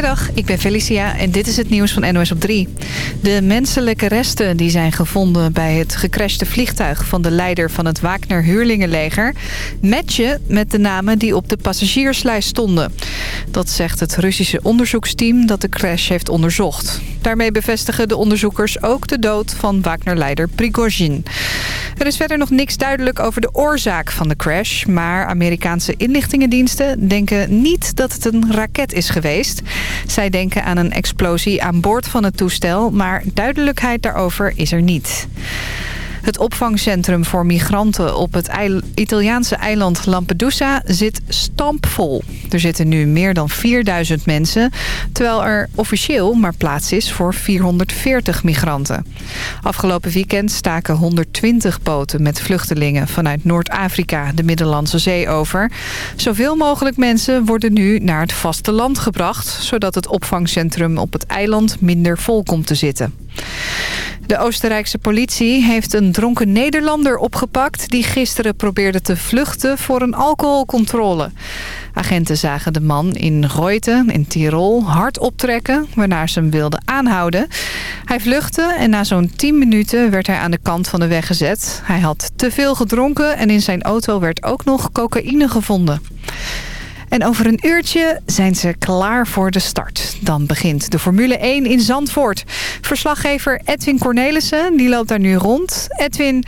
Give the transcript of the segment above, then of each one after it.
Goedemiddag, ik ben Felicia en dit is het nieuws van NOS op 3. De menselijke resten die zijn gevonden bij het gecrashte vliegtuig... van de leider van het Wagner Huurlingenleger... matchen met de namen die op de passagierslijst stonden. Dat zegt het Russische onderzoeksteam dat de crash heeft onderzocht. Daarmee bevestigen de onderzoekers ook de dood van Wagner-leider Prigozhin. Er is verder nog niks duidelijk over de oorzaak van de crash... maar Amerikaanse inlichtingendiensten denken niet dat het een raket is geweest. Zij denken aan een explosie aan boord van het toestel... maar duidelijkheid daarover is er niet. Het opvangcentrum voor migranten op het Italiaanse eiland Lampedusa zit stampvol. Er zitten nu meer dan 4000 mensen, terwijl er officieel maar plaats is voor 440 migranten. Afgelopen weekend staken 120 boten met vluchtelingen vanuit Noord-Afrika de Middellandse Zee over. Zoveel mogelijk mensen worden nu naar het vasteland gebracht, zodat het opvangcentrum op het eiland minder vol komt te zitten. De Oostenrijkse politie heeft een dronken Nederlander opgepakt... die gisteren probeerde te vluchten voor een alcoholcontrole. Agenten zagen de man in Reuten in Tirol hard optrekken... waarna ze hem wilden aanhouden. Hij vluchtte en na zo'n 10 minuten werd hij aan de kant van de weg gezet. Hij had te veel gedronken en in zijn auto werd ook nog cocaïne gevonden. En over een uurtje zijn ze klaar voor de start. Dan begint de Formule 1 in Zandvoort. Verslaggever Edwin Cornelissen die loopt daar nu rond. Edwin,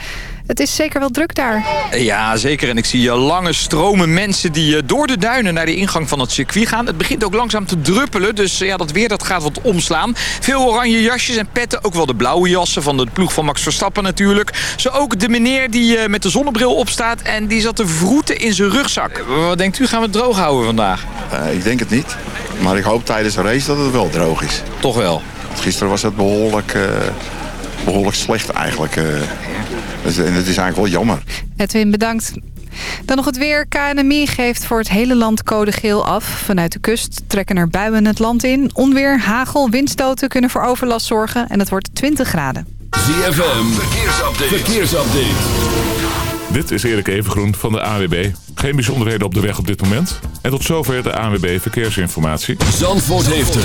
het is zeker wel druk daar. Ja, zeker. En ik zie eh, lange stromen mensen die eh, door de duinen naar de ingang van het circuit gaan. Het begint ook langzaam te druppelen, dus ja, dat weer dat gaat wat omslaan. Veel oranje jasjes en petten, ook wel de blauwe jassen van de ploeg van Max Verstappen natuurlijk. Zo ook de meneer die eh, met de zonnebril opstaat en die zat te vroeten in zijn rugzak. Wat denkt u, gaan we het droog houden vandaag? ik denk het niet. Maar ik hoop tijdens de race dat het wel droog is. Toch wel? Gisteren was het behoorlijk, behoorlijk slecht eigenlijk. Dus, en het is eigenlijk wel jammer. Edwin, bedankt. Dan nog het weer. KNMI geeft voor het hele land code geel af. Vanuit de kust trekken er buien het land in. Onweer, hagel, windstoten kunnen voor overlast zorgen. En het wordt 20 graden. ZFM, verkeersupdate. verkeersupdate. Dit is Erik Evengroen van de AWB. Geen bijzonderheden op de weg op dit moment. En tot zover de AWB Verkeersinformatie. Zandvoort heeft het.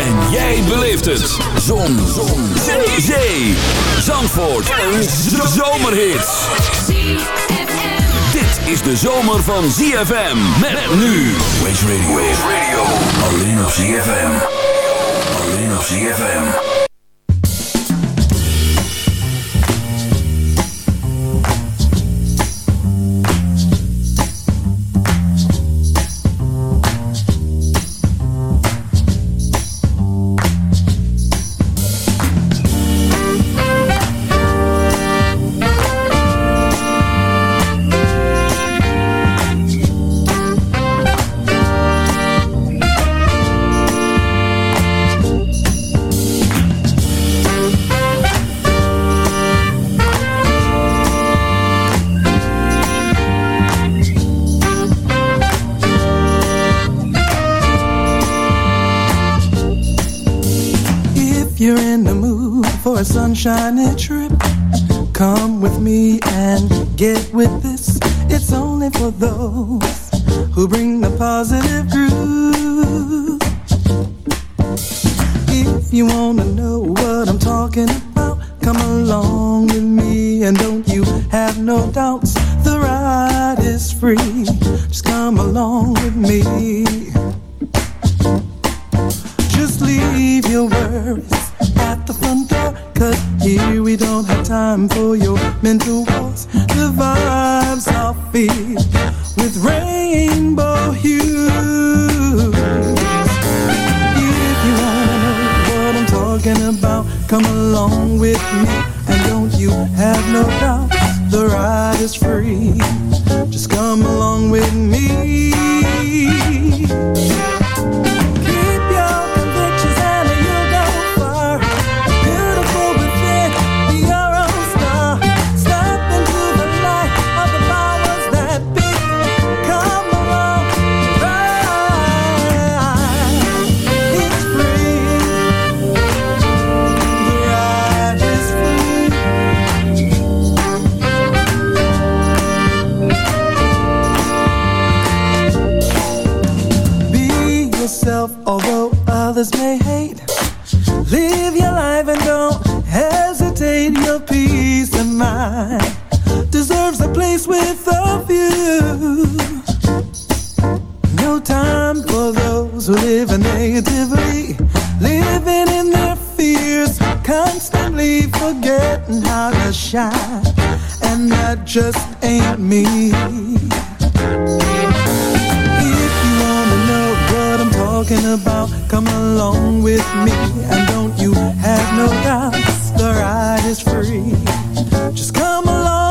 En jij beleeft het. Zon. Zon. Zee. Zee. Zandvoort. Een zomerhit. Dit is de zomer van ZFM. Met nu. Radio. Radio. Alleen op ZFM. Alleen op ZFM. Sunshiny trip. Come with me and get with this. It's only for those who bring the positive groove. If you wanna know what I'm talking about, come along with me and don't you have no doubts. The ride is free. Just come along with me. Just leave your worries at the front door Cause here we don't have time for your mental wars. The vibes are filled with rainbow hues. If you wanna know what I'm talking about, come along with me. And don't you have no doubt, the ride is free. Just come along with me. Others may hate. Live your life and don't hesitate. Your peace of mind deserves a place with a view. No time for those who live negatively, living in their fears, constantly forgetting how to shine. And that just ain't me. Talking about, come along with me. And don't you have no doubts, the ride is free. Just come along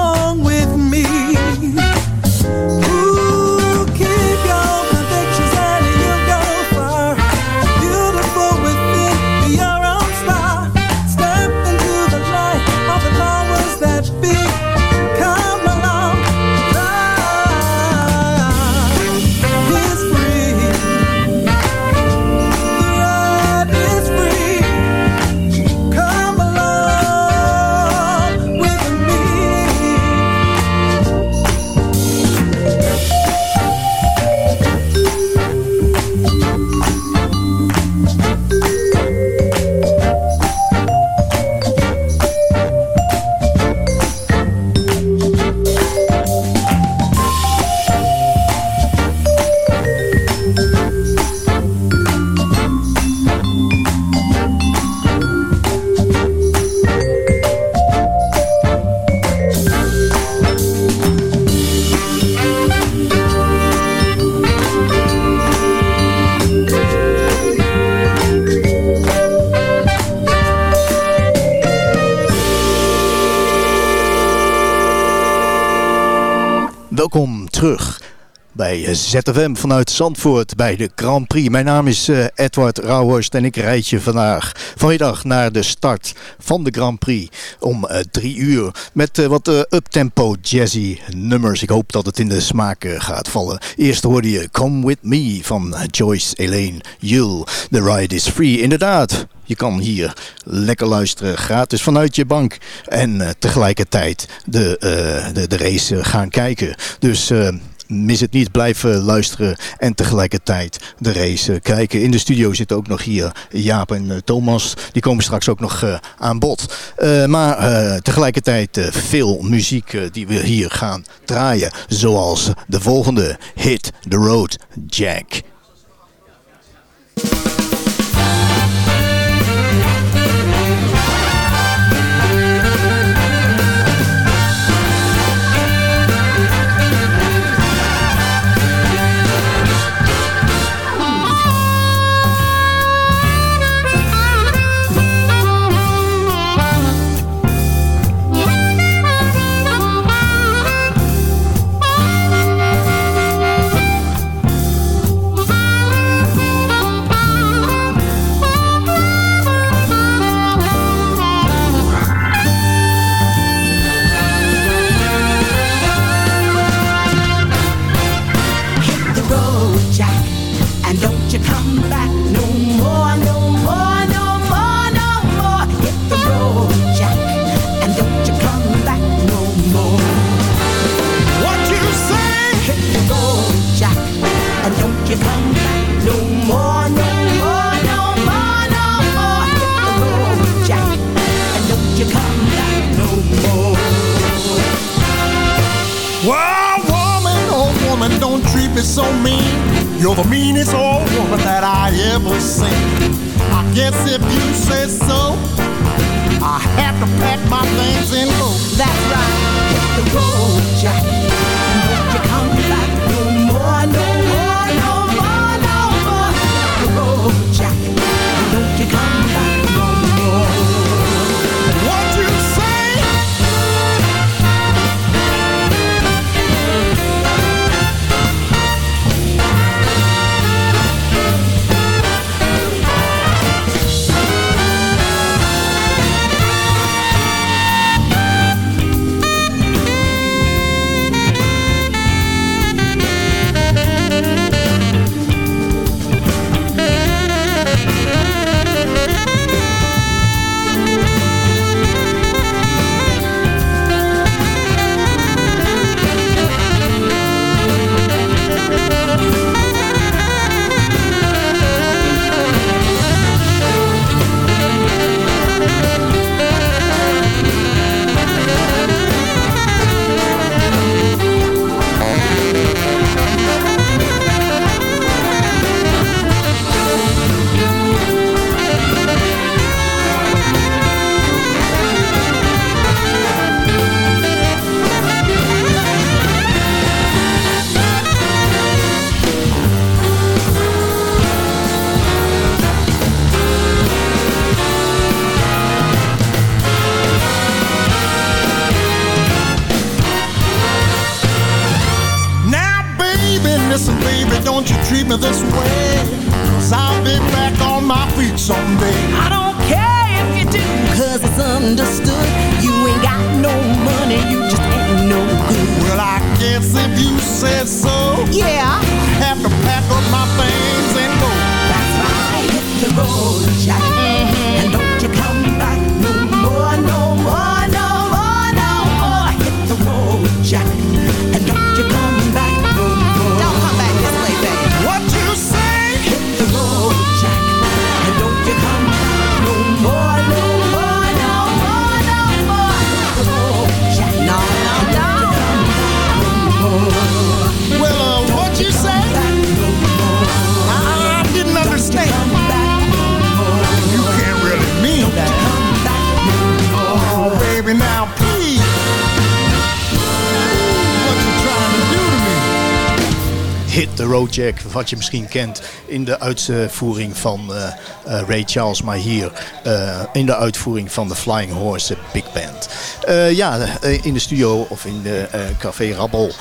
bij ZFM vanuit Zandvoort bij de Grand Prix. Mijn naam is eh, Edward Rauhorst en ik rijd je vandaag vanmiddag naar de start van de Grand Prix om eh, drie uur met eh, wat uptempo jazzy nummers. Ik hoop dat het in de smaak gaat vallen. Eerst hoorde je Come With Me van Joyce Elaine Yule. The ride is free, inderdaad. Je kan hier lekker luisteren, gratis vanuit je bank. En tegelijkertijd de, de, de race gaan kijken. Dus mis het niet, blijf eh, luisteren en tegelijkertijd de race eh, kijken. In de studio zitten ook nog hier Jaap en eh, Thomas. Die komen straks ook nog eh, aan bod. Maar tegelijkertijd veel muziek die we hier gaan draaien. Zoals de volgende Hit the Road Jack. The meanest old woman that I ever seen. I guess if you say so, I have to pack my things and go. That's right. Hit the road, Jack. Jack, wat je misschien kent in de uitvoering van eh, Ray Charles, maar hier eh, in de uitvoering van de Flying Horse Big Band. Ja, in de studio of in de Café Rabbel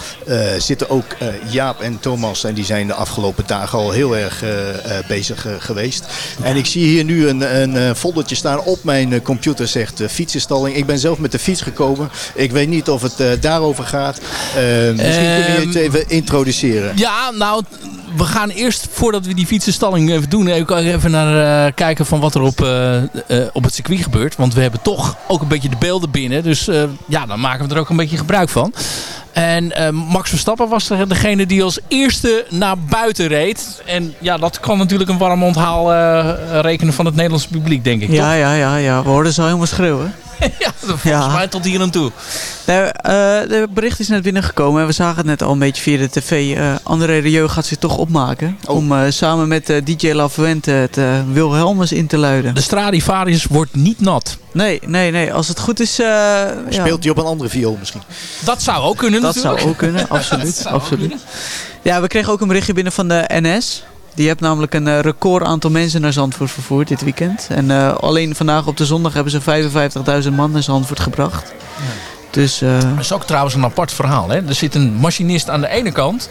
zitten ook Jaap en Thomas en die zijn de afgelopen dagen al heel erg bezig geweest. En ik zie hier nu een, een foldertje staan op mijn computer zegt fietsenstalling. Ik ben zelf met de fiets gekomen. Ik weet niet of het daarover gaat. Misschien kun je het Ehm, even introduceren. Ja, nou, we gaan eerst, voordat we die fietsenstalling even doen, even naar eh, kijken van wat er op, eh, eh, op het circuit gebeurt. Want we hebben toch ook een beetje de beelden binnen. Dus ja, dan maken we er ook een beetje gebruik van. En Max Verstappen was degene die als eerste naar buiten reed. En ja, dat kan natuurlijk een warm onthaal rekenen van het Nederlandse publiek, denk ik. Ja, toch? ja, ja, ja. We hoorden ze al helemaal schreeuwen. ja, volgens Ja. mij tot hier aan toe. Nou, eh, de bericht is net binnengekomen en we zagen het net al een beetje via de tv. eh André Rieu gaat zich toch opmaken om eh, samen met DJ Lafuente het eh, Wilhelmus in te luiden. De Stradivarius wordt niet nat. Nee, nee, nee. Als het goed is... eh, Speelt hij op een andere viool misschien? Dat zou ook kunnen dat natuurlijk. zou ook kunnen, absoluut. absoluut. kunnen. Ja, we kregen ook een berichtje binnen van de NS. Die heeft namelijk een eh, record aantal mensen naar Zandvoort vervoerd dit weekend. En eh, alleen vandaag op de zondag hebben ze 55.000 man naar Zandvoort gebracht. Dus eh, Dat is ook trouwens een apart verhaal. Hè? Er zit een machinist aan de ene kant.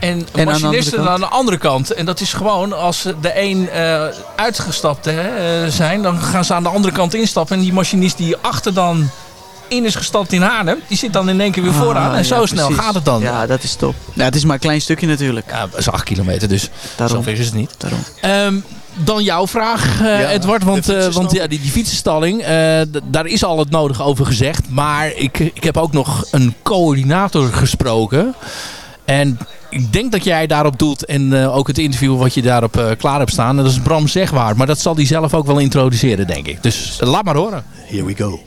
En een de machinist andere aan de andere kant. En dat is gewoon als de een uitgestapt hè, zijn, dan gaan ze aan de andere kant instappen. En die machinist die achter dan in is gestapt in Haarlem, die zit dan in één keer weer vooraan. Ah, En zo ja, snel precies. gaat het dan. Ja, dat is top. Ja, het is maar een klein stukje natuurlijk. Ja, dat is 8 kilometer, dus Daarom. zover is het niet. Daarom. Ehm, dan jouw vraag, eh, Ja, Edward. Want, eh, want ja, die, die fietsenstalling, eh, daar is al het nodige over gezegd. Maar ik, ik heb ook nog een coördinator gesproken. En ik denk dat jij daarop doet. En eh, ook het interview wat je daarop eh, klaar hebt staan. En dat is Bram Zegwaard. Maar dat zal hij zelf ook wel introduceren, denk ik. Dus laat maar horen. Here we go.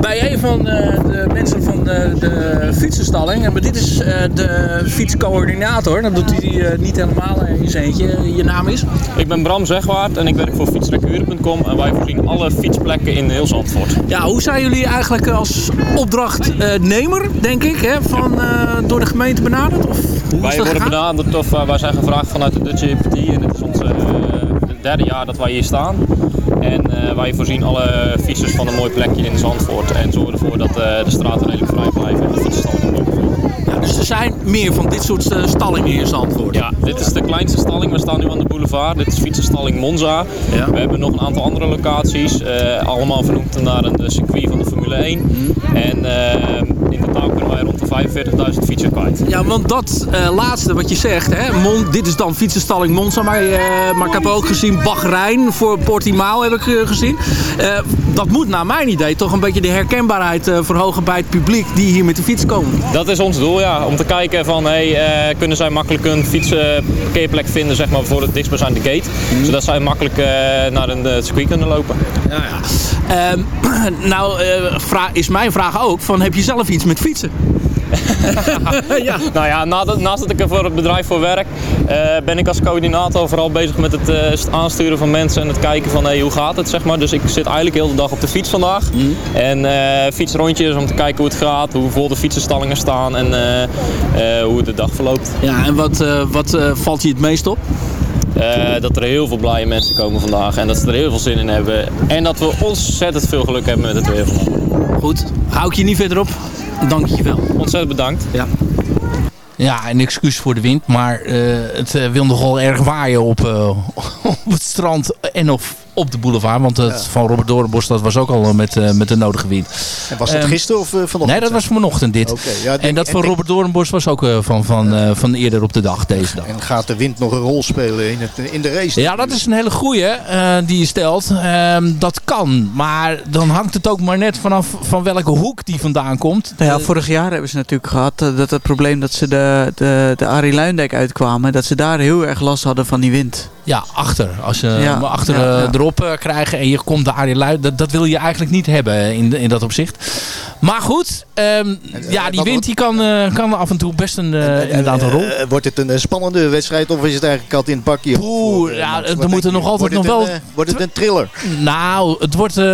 Bij een van de, de mensen van de, de fietsenstalling. En dit is eh, de fietscoördinator. Dat doet hij eh, niet helemaal in zijn eentje. Je naam is? Ik ben Bram Zegwaard en ik werk voor fietsrecuren.com en wij voorzien alle fietsplekken in heel Zandvoort. Ja, hoe zijn jullie eigenlijk als opdrachtnemer, denk ik, hè, van, eh, door de gemeente benaderd? Of hoe Wij worden gegaan? benaderd of eh, wij zijn gevraagd vanuit de Dutch EPT en het is ons eh, het derde jaar dat wij hier staan. En eh, wij voorzien alle fietsers van een mooi plekje in Zandvoort en zorgen ervoor dat eh, de straten redelijk vrij blijven en de fietsstalling ook Ja, dus er zijn meer van dit soort eh, stallingen in Zandvoort. Ja, dit is de kleinste stalling. We staan nu aan de boulevard. Dit is fietsenstalling Monza. Ja. We hebben nog een aantal andere locaties. allemaal vernoemd naar een circuit van de Formule 1. Mhm. En in totaal kunnen wij rond de 45.000 fietsers kwijt. Ja, want dat eh, laatste wat je zegt, hè, Mon, dit is dan fietsenstalling Monza, maar, eh, maar ik heb ook gezien Bahrein voor Portimao heb ik eh, gezien. Dat moet naar mijn idee toch een beetje de herkenbaarheid verhogen bij het publiek die hier met de fiets komen. Dat is ons doel, ja. Om te kijken van, hey, kunnen zij makkelijk een fietsparkeerplek vinden, zeg maar, voor het dichtstbijzijnde gate. Mhm. Zodat zij makkelijk naar een circuit kunnen lopen. Ja, ja. Ehm, nou, is mijn vraag ook: van, heb je zelf iets met fietsen? ja. Nou ja, nadat- naast dat ik er voor het bedrijf voor werk, eh, ben ik als coördinator vooral bezig met het eh, st- aansturen van mensen en het kijken van hey, hoe gaat het, zeg maar. Dus ik zit eigenlijk heel de dag op de fiets vandaag. En eh fietsrondjes om te kijken hoe het gaat, hoe vol de fietsenstallingen staan en hoe de dag verloopt. Ja, en wat, wat valt je het meest op? Dat er heel veel blije mensen komen vandaag en dat ze er heel veel zin in hebben. En dat we ontzettend veel geluk hebben met het weer vandaag. Goed, hou ik je niet verder op. Dank je wel. Ontzettend bedankt. Ja. Ja, een excuus voor de wind. Maar eh, het eh, wil nogal erg waaien op, eh, op het strand en of op de boulevard. Want het van Robert Doornbos dat was ook al met, eh, met de nodige wind. En was dat Ehm, gisteren of eh, vanochtend? Nee, dat was vanochtend dit. Oké, ja, denk- en dat van denk- Robert Doornbos was ook eh, van, van, eh, van eerder op de dag, deze dag. En gaat de wind nog een rol spelen in, het, in de race? Ja, dat is een hele goeie eh, die je stelt. Ehm, dat kan, maar dan hangt het ook maar net vanaf van welke hoek die vandaan komt. Nou ja, Eh, vorig jaar hebben ze natuurlijk gehad eh, dat het probleem dat ze de, de, de Arie Luindijk uitkwamen, dat ze daar heel erg last hadden van die wind. Ja, achter. Als Ja, hem achter ja, eh, ja. erop eh, krijgen en je komt de Arie Luid, dat, dat wil je eigenlijk niet hebben in, in dat opzicht. Maar goed, ehm, ja, die wat- wind die kan, eh, kan af en toe best een, eh, inderdaad een rol. Eh, wordt het een eh, spannende wedstrijd of is het eigenlijk kat in het bakje? Oeh, ja, er moet er nog altijd nog wel... Een, eh, wordt het een thriller? Nou, het wordt... eh,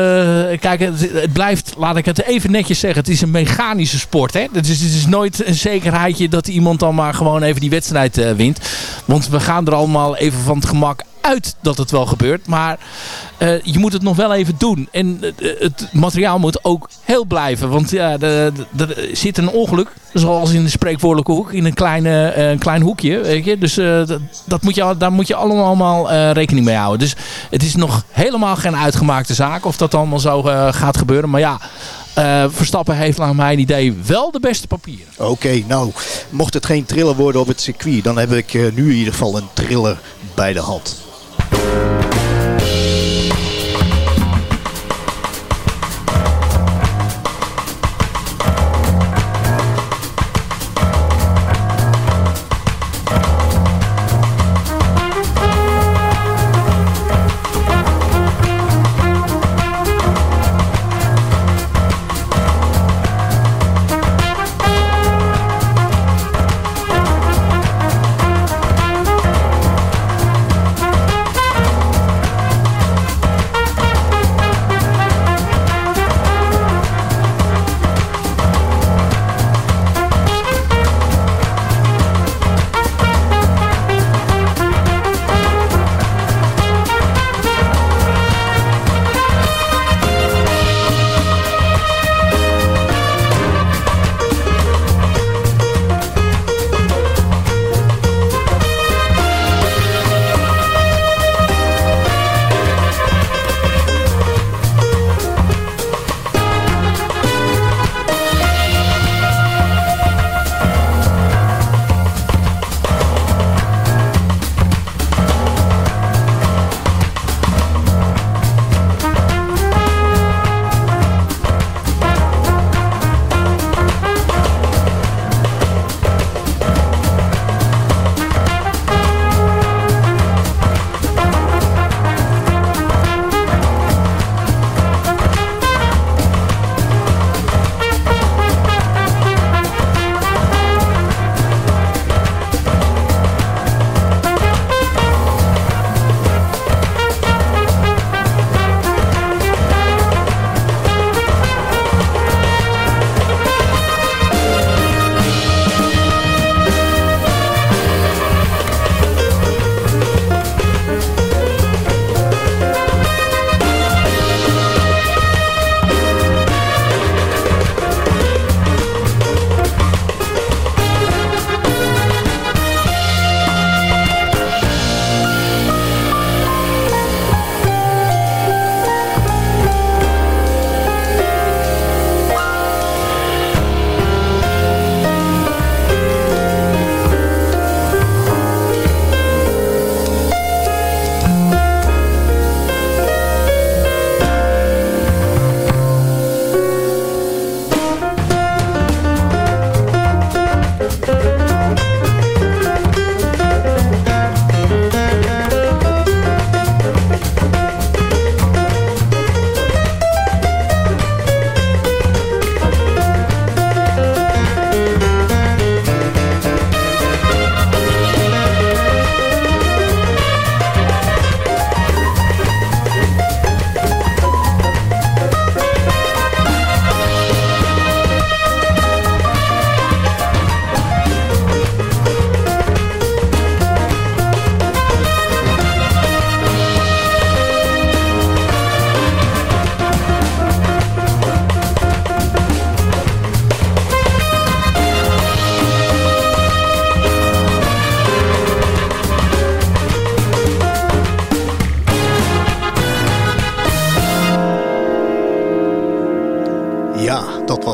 kijk, het, het blijft, laat ik het even netjes zeggen, het is een mechanische sport. Hè? Dus het is nooit een zekerheidje dat iemand dan maar gewoon even die wedstrijd eh, wint. Want we gaan er allemaal even van het gemak uit dat het wel gebeurt. Maar eh, je moet het nog wel even doen. En eh, het materiaal moet ook heel blijven. Want ja, er zit een ongeluk, zoals in de spreekwoordelijke hoek, in een, kleine, eh, een klein hoekje. Weet je? Dus dat, moet je, daar moet je allemaal, rekening mee houden. Dus het is nog helemaal geen uitgemaakte zaak of dat allemaal zo gaat gebeuren. Maar ja, Verstappen heeft naar mijn idee wel de beste papieren. Oké, nou, mocht het geen thriller worden op het circuit, dan heb ik nu in ieder geval een thriller bij de hand.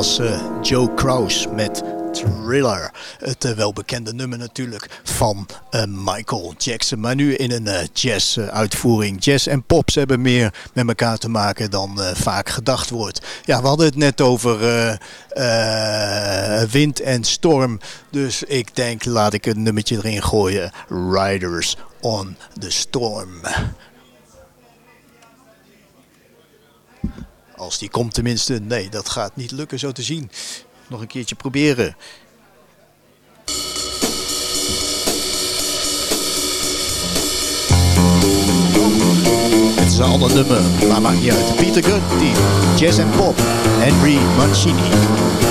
Eh, Joe Kraus met Thriller. Het eh, welbekende nummer natuurlijk van eh, Michael Jackson. Maar nu in een eh, jazz-uitvoering. Jazz en pop ze hebben meer met elkaar te maken dan vaak gedacht wordt. Ja, we hadden het net over wind en storm. Dus ik denk, laat ik een nummertje erin gooien. Riders on the Storm. Als die komt tenminste. Nee, dat gaat niet lukken zo te zien. Nog een keertje proberen. Het is een nummer, maar maakt niet uit. Peter Gunn, jazz en pop. Henry Mancini.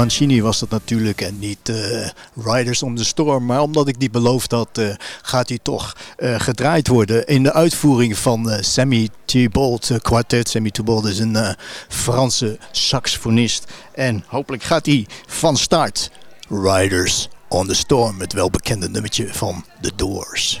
Mancini was dat natuurlijk en niet eh, Riders on the Storm. Maar omdat ik die beloofd had, eh, gaat hij toch eh, gedraaid worden in de uitvoering van Sammy Thibault Quartet. Sammy Thibault is een Franse saxofonist. En hopelijk gaat hij van start. Riders on the Storm, het welbekende nummertje van The Doors.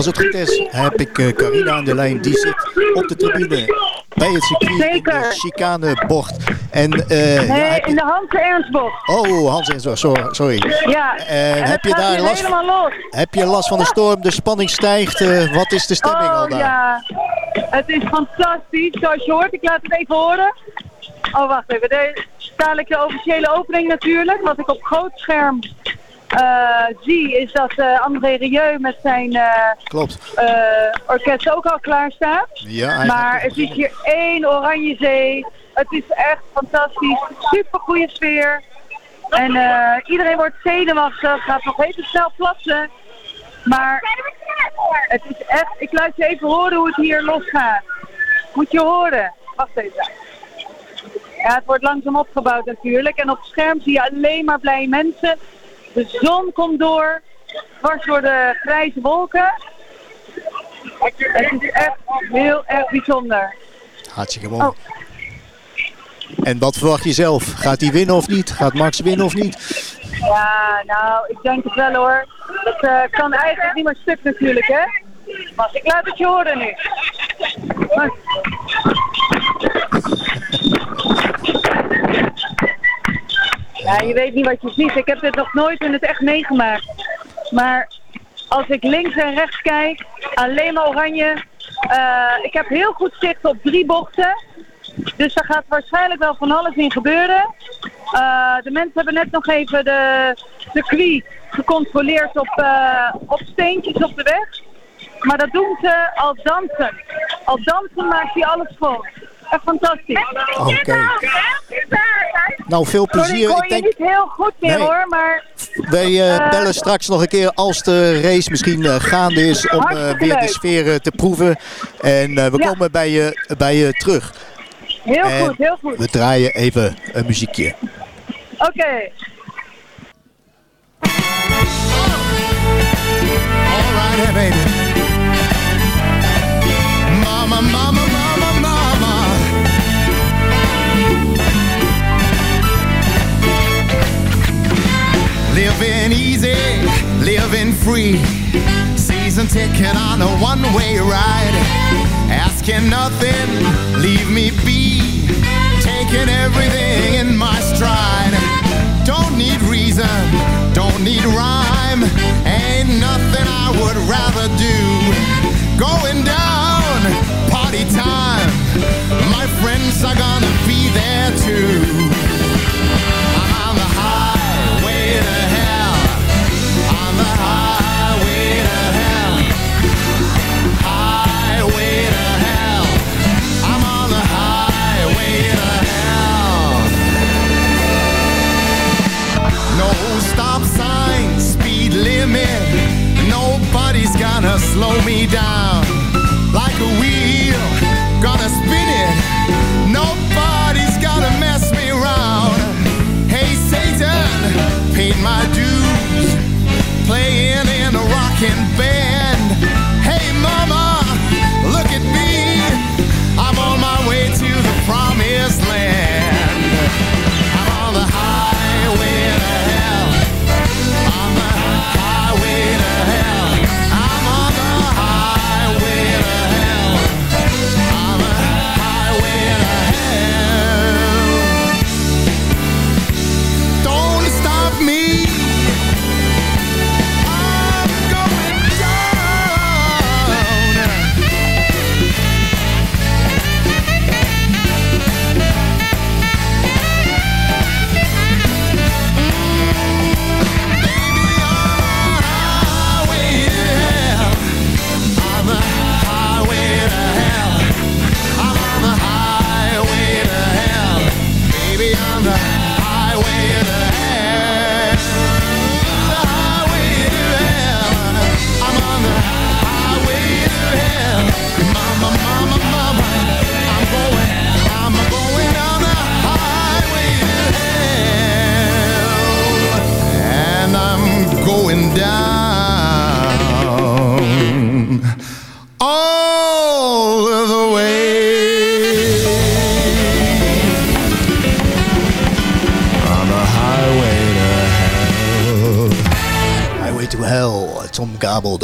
Als het goed is, heb ik eh, Carina aan de lijn. Die zit op de tribune bij het circuit in de chicanebocht. En, eh, ja, Nee, heb in de Hans Ernstbocht. Oh, Hans zo, sorry. sorry. Ja, en heb het je daar last helemaal los. Heb je last van de storm? De spanning stijgt. eh, wat is de stemming al Oh daar? ja, het is fantastisch. Zoals je hoort, ik laat het even horen. Oh, wacht even. Is dadelijk de officiële opening natuurlijk. Wat ik op groot scherm eh, zie, is dat eh, André Rieu met zijn eh, Klopt. eh, orkest ook al klaar staat. Ja, Maar het is hier één oranje zee. Het is echt fantastisch. Super goede sfeer. En eh, iedereen wordt zenuwachtig. Gaat nog even snel plassen. Maar het is echt... Ik laat je even horen hoe het hier losgaat. Moet je horen. Wacht even. Ja, het wordt langzaam opgebouwd natuurlijk. En op het scherm zie je alleen maar blije mensen. De zon komt door. Dwars door de grijze wolken. Het is echt heel erg bijzonder. Hartstikke mooi. En wat verwacht je zelf? Gaat hij winnen of niet? Gaat Max winnen of niet? Ja, nou, ik denk het wel hoor. Dat eh, kan eigenlijk niet meer stuk natuurlijk, hè? Maar ik laat het je horen nu. Maar- Ja, je weet niet wat je ziet. Ik heb dit nog nooit in het echt meegemaakt. Maar als ik links en rechts kijk, alleen maar oranje. Eh, ik heb heel goed zicht op drie bochten. Dus daar gaat waarschijnlijk wel van alles in gebeuren. Eh, de mensen hebben net nog even de circuit gecontroleerd op, eh, op steentjes op de weg. Maar dat doen ze al dansen. Al dansen maakt hij alles vol. Fantastisch. Oké. Nou, veel Sorry, plezier. ik denk, niet heel goed meer Nee. hoor, maar wij eh, Eh, bellen straks nog een keer als de race misschien eh, gaande is om eh, weer de sfeer te proeven. En eh, we Ja. komen bij je, bij je terug. heel En goed, heel goed. We draaien even een muziekje. Oké. Alright, hey, baby. Living easy, living free. Season ticket on a one-way ride. Asking nothing, leave me be. Taking everything in my stride. Don't need reason, don't need rhyme. Ain't nothing I would rather do. Going down, party time. My friends are gonna be there too. Nobody's gonna slow me down. Like a wheel,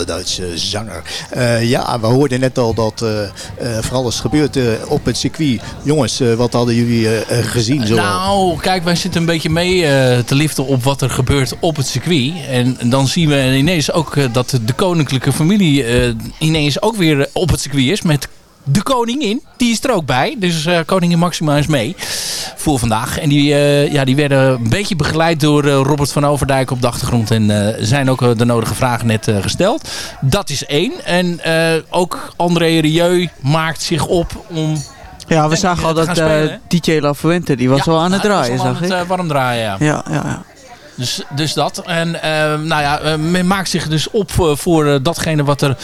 Duitse zanger. Eh, ja, we hoorden net al dat uh, uh, voor alles gebeurt op het circuit. Jongens, wat hadden jullie gezien? Zo nou, kijk, wij zitten een beetje mee te liften op wat er gebeurt op het circuit. En dan zien we ineens ook dat de koninklijke familie ineens ook weer op het circuit is met de koningin, die is er ook bij. Dus koningin Maxima is mee voor vandaag. En die, uh, ja, die werden een beetje begeleid door uh, Robert van Overdijk op de achtergrond. En zijn ook de nodige vragen net gesteld. Dat is één. En ook André Rieu maakt zich op om... Ja, we zagen al dat DJ La Fuente, die was ja, wel aan het draaien, zag ik. Het, warm draaien, ja. Ja, ja, ja. Dus, dus dat. En uh, nou ja, uh, men maakt zich dus op voor datgene wat er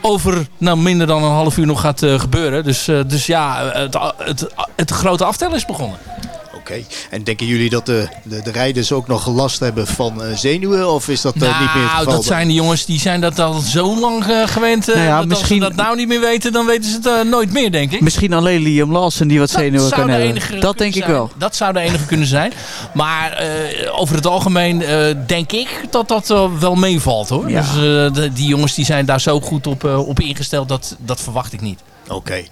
over nou, minder dan een half uur nog gaat gebeuren. Dus, dus ja, het, het, het grote aftellen is begonnen. Oké. En denken jullie dat de, de, de, rijders ook nog last hebben van uh, zenuwen? Of is dat nou, niet meer het geval? dat zijn de jongens die zijn dat al zo lang uh, gewend. Nou ja, dat misschien... Als ze dat nou niet meer weten, dan weten ze het nooit meer, denk ik. Misschien alleen Liam Lawson die wat zenuwen kan hebben. Dat denk ik wel. Dat zou de enige kunnen zijn. Maar over het algemeen denk ik dat dat wel meevalt, hoor. Ja. Dus de, die jongens die zijn daar zo goed op, op ingesteld, dat, dat verwacht ik niet. Oké. Okay.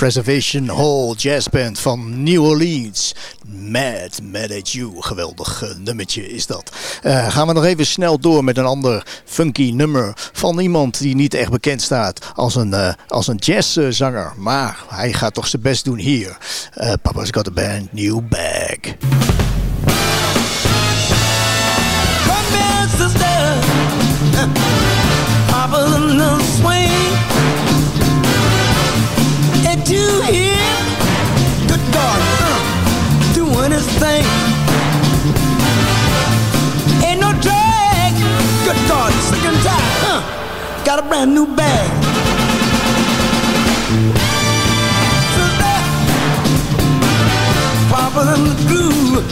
Preservation Hall Jazz Band van New Orleans. Mad, Mad at You. Geweldig eh, nummertje is dat. Eh, gaan we nog even snel door met een ander funky nummer van iemand die niet echt bekend staat als een, uh, als een jazzzanger. Maar hij gaat toch zijn best doen hier. Papa's Got a Band, New Bag. Papa's in the. thing. Ain't no drag. Good God, sick and tired. Huh. Got a brand new bag. So there, Papa in the groove.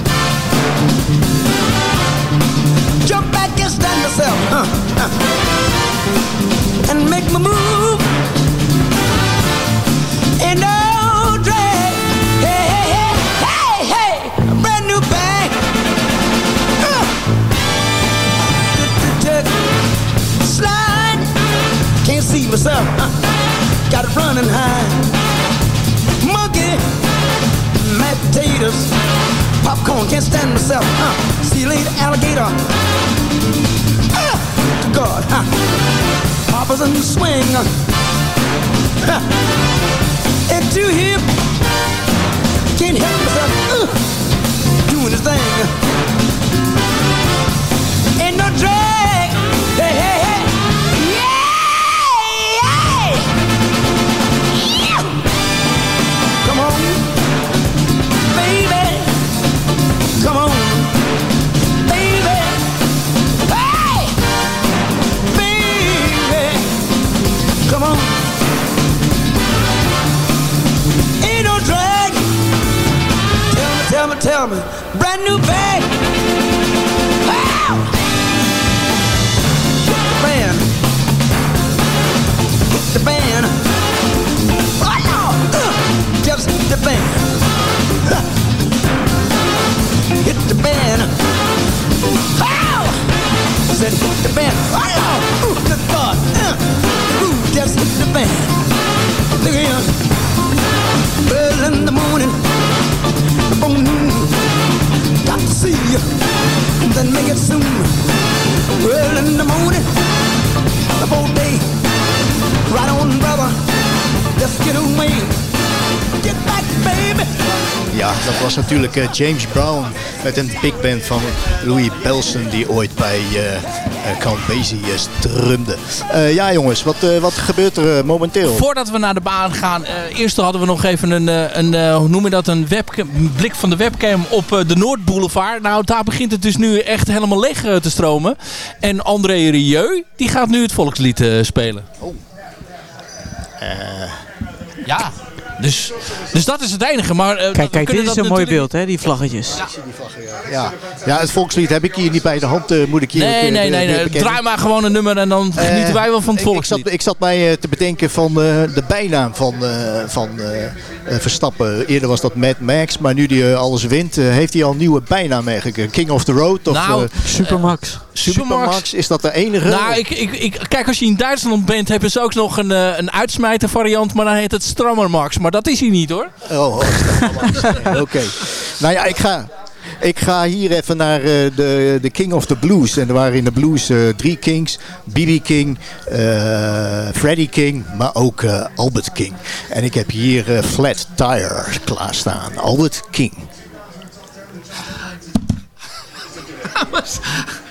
Jump back and stand yourself. Huh. Huh. And make my move. Myself. huh. Got it running high. Monkey. Mashed potatoes. Popcorn. Can't stand myself. Huh. See you later, alligator. Ah, to God. Huh. Papa's in the swing. Huh. And to him. Can't help myself. Uh, doing his thing. Ain't no drag. Brand new bag. Wow. Hit the band. Oh, just the band. Hit the band. Wow. Said hit the band. Oh, just the band. Look here. Early in the morning, Ja, dat was natuurlijk eh, James Brown met een big band van Louis Belson die ooit bij eh, Count Basie strumde. Eh, ja jongens, wat, eh, wat gebeurt er eh, momenteel? Voordat we naar de baan gaan, eh, eerst hadden we nog even een, eh, een eh, hoe noem je dat, een webcam, een blik van de webcam op eh, de Noordboulevard. Nou, daar begint het dus nu echt helemaal leeg te stromen. En André Rieu, die gaat nu het volkslied eh, spelen. Oh. Ja, dus, dus dat is het enige. Maar, eh, Kijk, kijk, dit is een mooi beeld, hè, die vlaggetjes. Ja. ja, het volkslied heb ik hier niet bij de hand. eh, moet ik hier Nee, eh, nee, nee. nee. Draai maar gewoon een nummer en dan genieten wij wel van het Ik- ik, volkslied. zat, ik zat mij te bedenken van eh, de bijnaam van, eh, van Verstappen. Eerder was dat Mad Max, maar nu die alles wint, heeft hij al een nieuwe bijnaam eigenlijk. King of the Road of Nou, eh, Supermax. Supermax. Is dat de enige? Nou, ik, ik, ik, kijk, als je in Duitsland bent, hebben ze ook nog een, eh, een uitsmijter variant, maar dan heet het Strammermax. Maar dat is hij niet hoor. Oh, oh, Oké. Nou ja, ik ga, ik ga hier even naar eh, de, de King of the Blues. En er waren in de blues eh, drie kings. B.B. King, eh, Freddie King, maar ook eh, Albert King. En ik heb hier eh, Flat Tire klaarstaan. Albert King.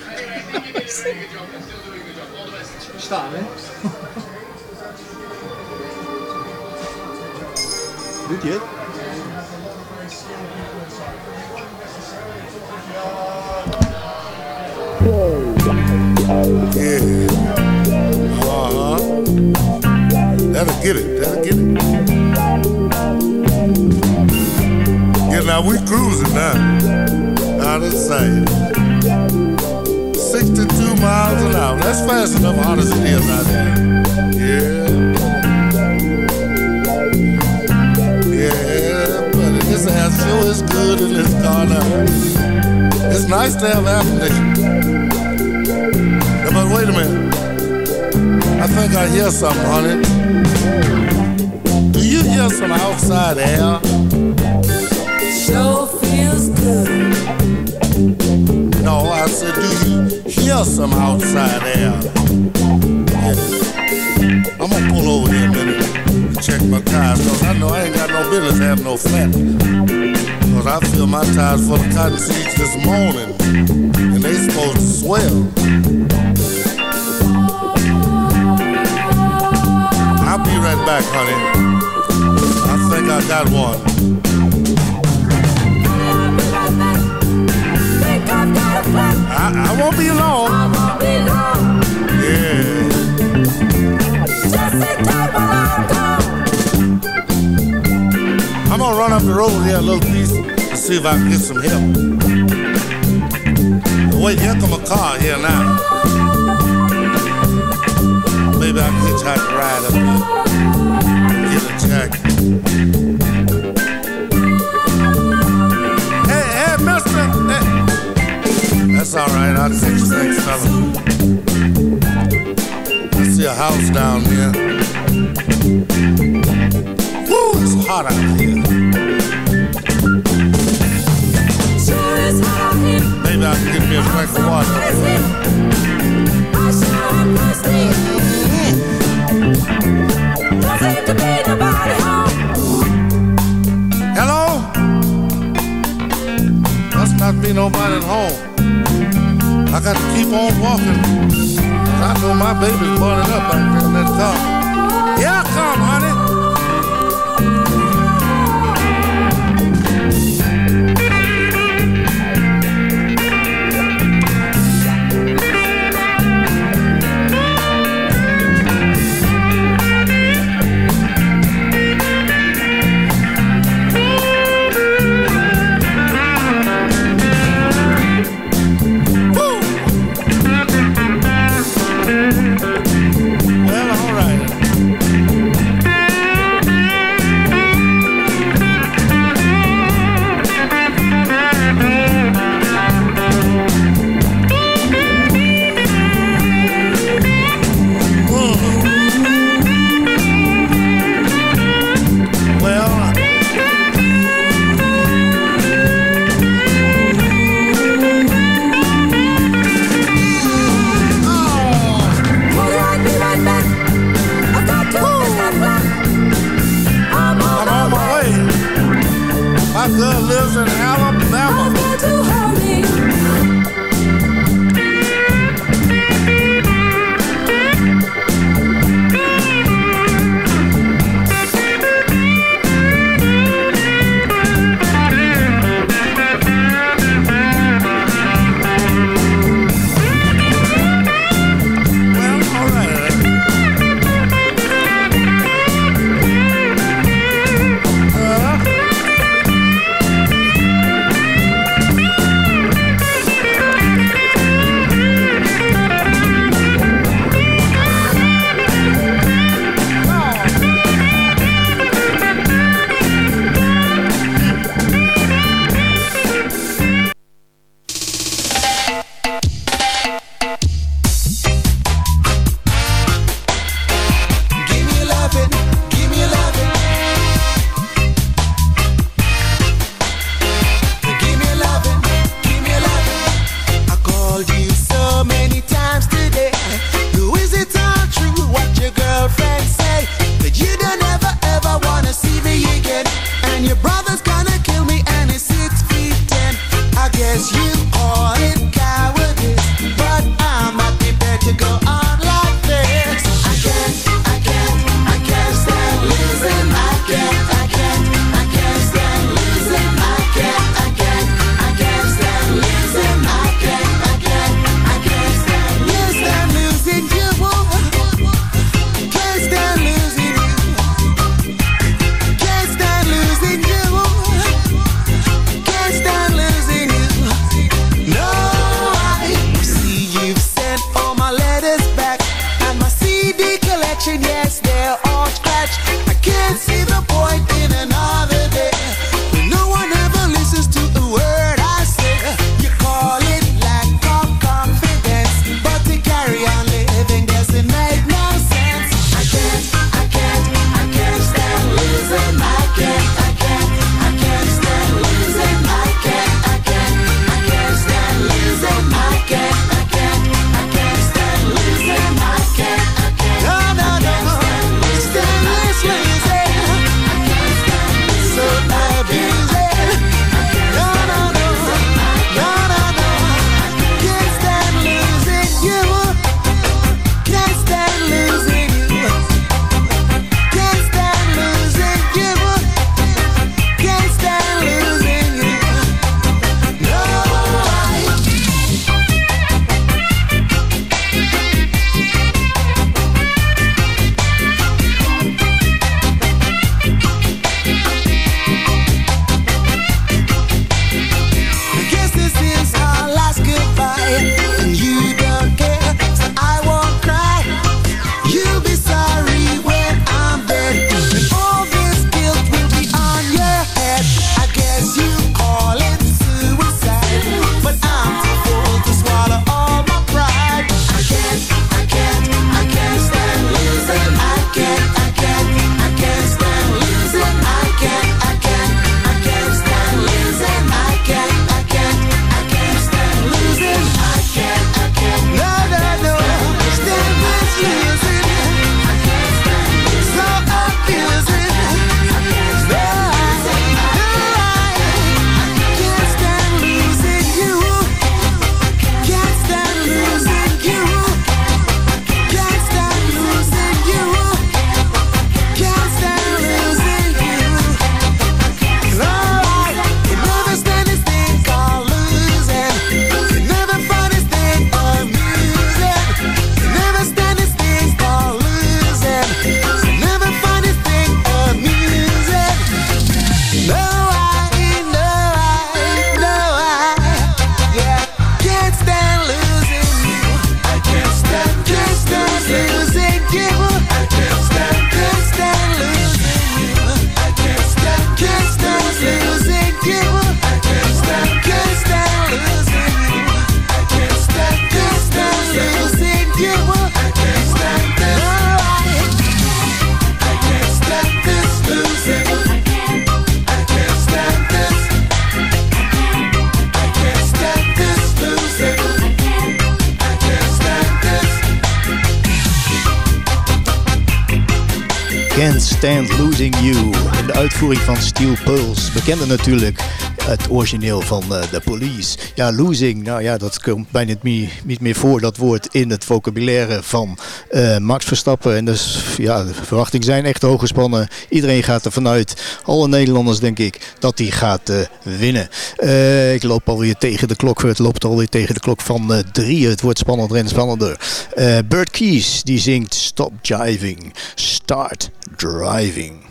Hè? Doet hij het? Yeah. Uh-huh. That'll get it. That'll get it. Yeah, now we cruising now. Out of sight. 62 miles an hour. That's fast enough, hot as it is out there. Yeah. Yeah, buddy. This air sure is good in this car now. It's nice to have air conditioning. But wait a minute. I think I hear something, honey. Do you hear some outside air? Hear some outside air? Yeah. I'm gonna pull over here a minute and check my tires, cause I know I ain't got no business having no flat. Cause I filled my tires full of cotton seeds this morning, and they supposed to swell. I'll be right back, honey. I think I got one. I, I won't be long. I won't be long. Yeah. Just I'm gonna run up the road here a little piece to see if I can get some help. Wait, here come a car here now. Maybe I can hitchhike a ride up here. Get a jacket. That's all right. I'll take thanks, fella. I see a house down here. Woo, it's hot out here. Maybe I can get me a drink of water. Hello? Must not be nobody at home. I got to keep on walking. I know my baby's burning up back there in that car. Can't Stand Losing You. In de uitvoering van Steel Pulse. Bekende natuurlijk het origineel van eh, The Police. Ja, losing, nou ja, dat komt bijna niet meer, voor, dat woord in het vocabulaire van eh, Max Verstappen. En dus, ja, de verwachtingen zijn echt hoog gespannen. Iedereen gaat er vanuit, alle Nederlanders denk ik, dat hij gaat eh, winnen. Eh, ik loop alweer tegen de klok, het loopt alweer tegen de klok van eh, drie. Het wordt spannender en spannender. Eh Bert Keys, die zingt Stop Jiving, Start Driving.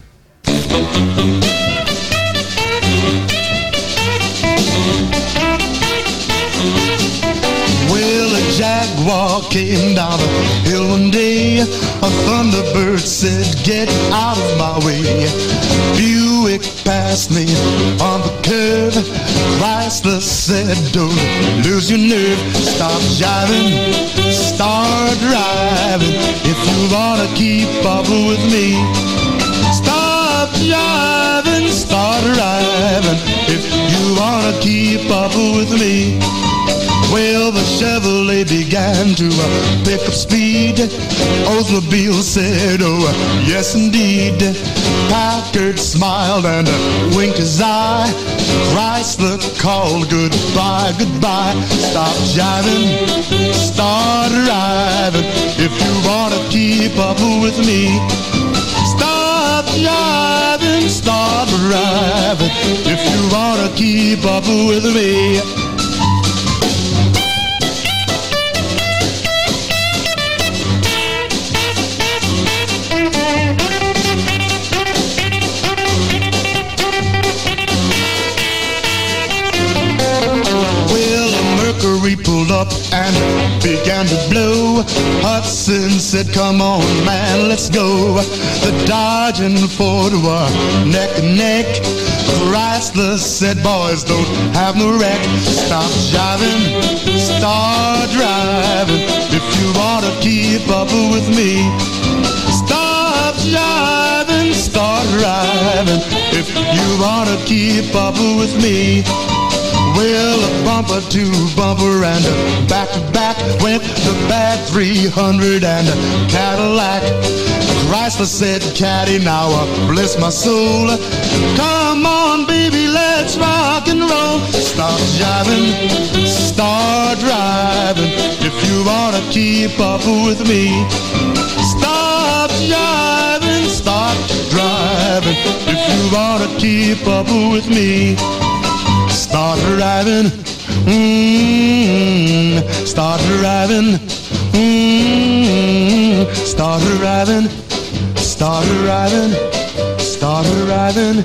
Jaguar came down the hill one day. A thunderbird said, Get out of my way. Buick passed me on the curve. Chrysler said, Don't lose your nerve. Stop jiving, start driving. If you wanna keep up with me, stop jiving, start driving. If you wanna keep up with me. Well, the Chevrolet began to uh, pick up speed. Oldsmobile said, oh, uh, yes indeed. Packard smiled and uh, winked his eye. Chrysler called goodbye, goodbye. Stop jiving, start driving. If you wanna keep up with me, stop jiving, start driving. If you wanna keep up with me. Up and began to blow. Hudson said, Come on, man, let's go. The Dodge and Ford were neck and neck. Chrysler said, Boys, don't have no wreck. Stop jiving, start driving. If you want to keep up with me, stop jiving, start driving. If you want to keep up with me. Well, a bumper to bumper and a back to back went the bad 300 and a Cadillac. Chrysler said, Caddy, now uh, bless my soul. Come on, baby, let's rock and roll. Stop jiving, start driving. If you wanna keep up with me, stop jiving, start driving. If you wanna keep up with me. Start driving, mm, start driving, mm, start driving, start driving, start driving,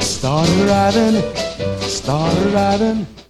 start driving, start driving.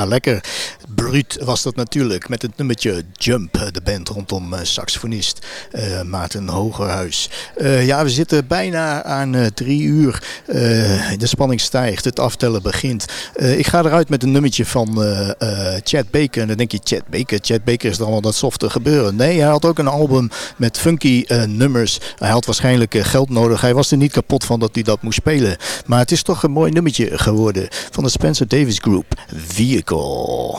Ja, lekker. Bruut was dat natuurlijk met het nummertje Jump, eh, de band rondom eh, saxofonist eh, Maarten Hogerhuis. Ja, we zitten bijna aan drie uur. De spanning stijgt, het aftellen begint. Ik ga eruit met een nummertje van Chad Baker. En dan denk je, Chad Baker, Chad Baker is dan allemaal dat softe gebeuren. Nee, hij had ook een album met funky nummers. Hij had waarschijnlijk geld nodig. Hij was er niet kapot van dat hij dat moest spelen. Maar het is toch een mooi nummertje geworden van de Spencer Davis Group, Vehicle.